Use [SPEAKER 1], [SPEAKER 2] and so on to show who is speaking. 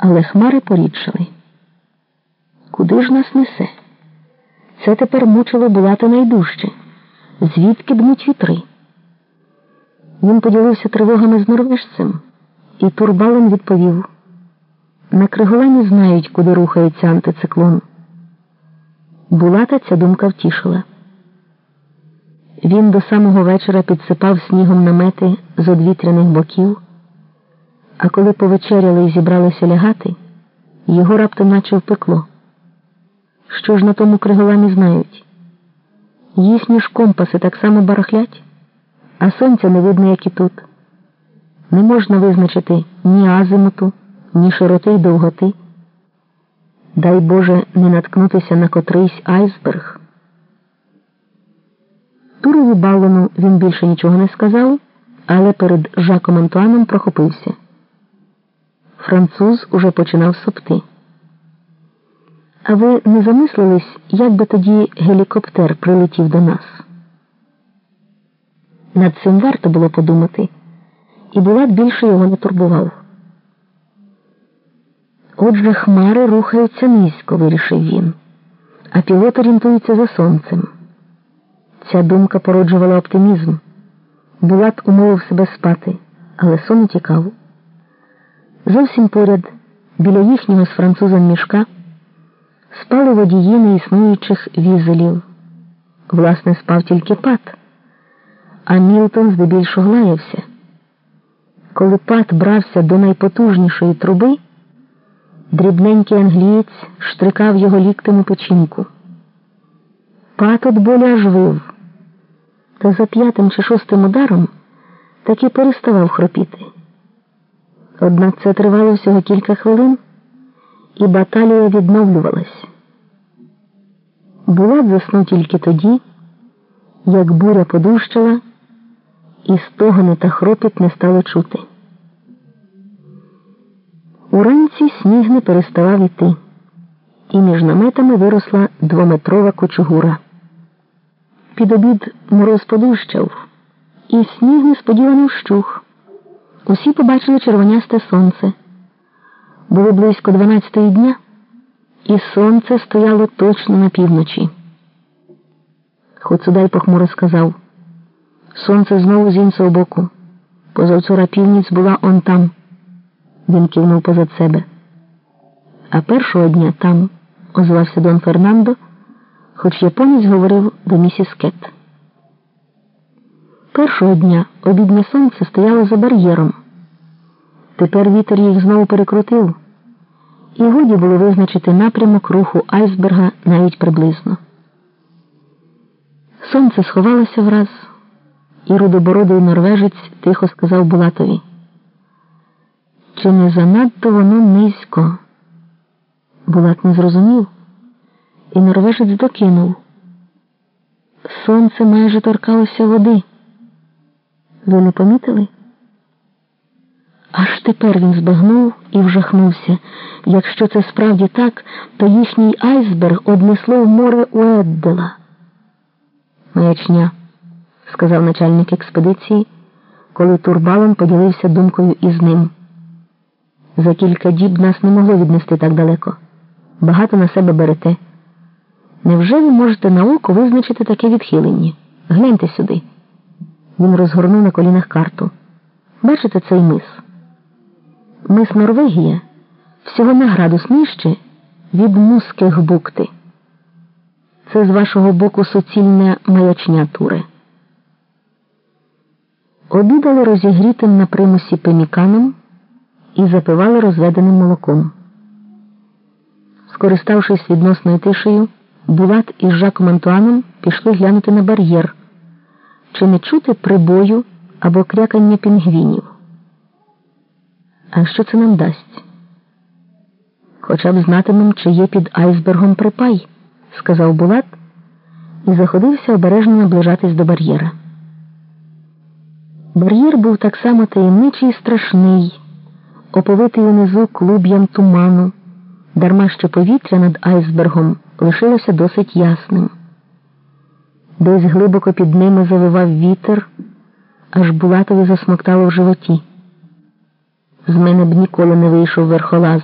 [SPEAKER 1] але хмари порідшали. Куди ж нас несе? Це тепер мучило Булата найдужче. Звідки дмуть вітри? Він поділився тривогами з норвежцем, і турбалом відповів: на Криголані знають, куди рухається антициклон. Булата ця думка втішила. Він до самого вечора підсипав снігом намети з одвітряних боків, а коли повечеряли і зібралися лягати, його раптом наче впекло. Що ж на тому криголамі знають? Їхні ж компаси так само барахлять, а сонця не видно, як і тут. Не можна визначити ні азимуту, ні широти й довготи. Дай Боже не наткнутися на котрийсь айсберг. Турові Баллону він більше нічого не сказав, але перед Жаком Антуаном прохопився. Француз уже починав сопти. А ви не замислились, як би тоді гелікоптер прилетів до нас? Над цим варто було подумати, і Булат більше його не турбував. Отже, хмари рухаються низько, вирішив він, а пілот орієнтується за сонцем. Ця думка породжувала оптимізм. Булат умовив себе спати, але сон утікав. Зовсім поряд, біля їхнього з французом мішка, спали водії неіснуючих візелів. Власне, спав тільки пат, а Мілтон здебільшого лаявся. Коли пат брався до найпотужнішої труби, дрібненький англієць штрикав його ліктем у печінку. Пат от болі аж та за п'ятим чи шостим ударом таки переставав хропіти. Однак це тривало всього кілька хвилин, і баталія відновлювалась. Булат заснув тільки тоді, як буря подущала, і стогони та хропіт не стало чути. Уранці сніг не переставав іти, і між наметами виросла двометрова кучугура. Під обід мороз подущав, і сніг несподівано вщух. Усі побачили червонясте сонце. Було близько дванадцятої дня, і сонце стояло точно на півночі. Хоцудай похмуро сказав Сонце знову з іншого боку. Позавчора півніць була он там. Він кивнув позад себе. А першого дня там, озвався Дон Фернандо, хоч японець говорив до місіс Кет. Першого дня обіднє сонце стояло за бар'єром. Тепер вітер їх знову перекрутив, і годі було визначити напрямок руху айсберга навіть приблизно. Сонце сховалося враз, і рудобородий норвежець тихо сказав Булатові. Чи не занадто воно низько? Булат не зрозумів, і норвежець докинув. Сонце майже торкалося води. Ви не помітили? Аж тепер він збагнув і вжахнувся. Якщо це справді так, то їхній айсберг однесло в море Уеддела. Маячня, сказав начальник експедиції, коли Турбалон поділився думкою із ним. За кілька діб нас не могло віднести так далеко. Багато на себе берете. Невже ви можете на визначити таке відхилення? Гляньте сюди. Він розгорнув на колінах карту. Бачите цей мис? Мис Норвегія всього на градус нижче від Мускехбукти. Це з вашого боку суцільна маячня туре. Обідали розігрітим на примусі пеміканом і запивали розведеним молоком. Скориставшись відносною тишею, Булат із Жаком Антуаном пішли глянути на бар'єр, чи не чути прибою або крякання пінгвінів. А що це нам дасть? Хоча б знатимем, чи є під айсбергом припай, сказав Булат і заходився обережно наближатись до бар'єра. Бар'єр був так само таємничий і страшний, оповитий унизу клуб'ям туману, дарма що повітря над айсбергом лишилося досить ясним. Десь глибоко під ними завивав вітер, аж Булатові засмоктало в животі. З мене б ніколи не вийшов верхолаз.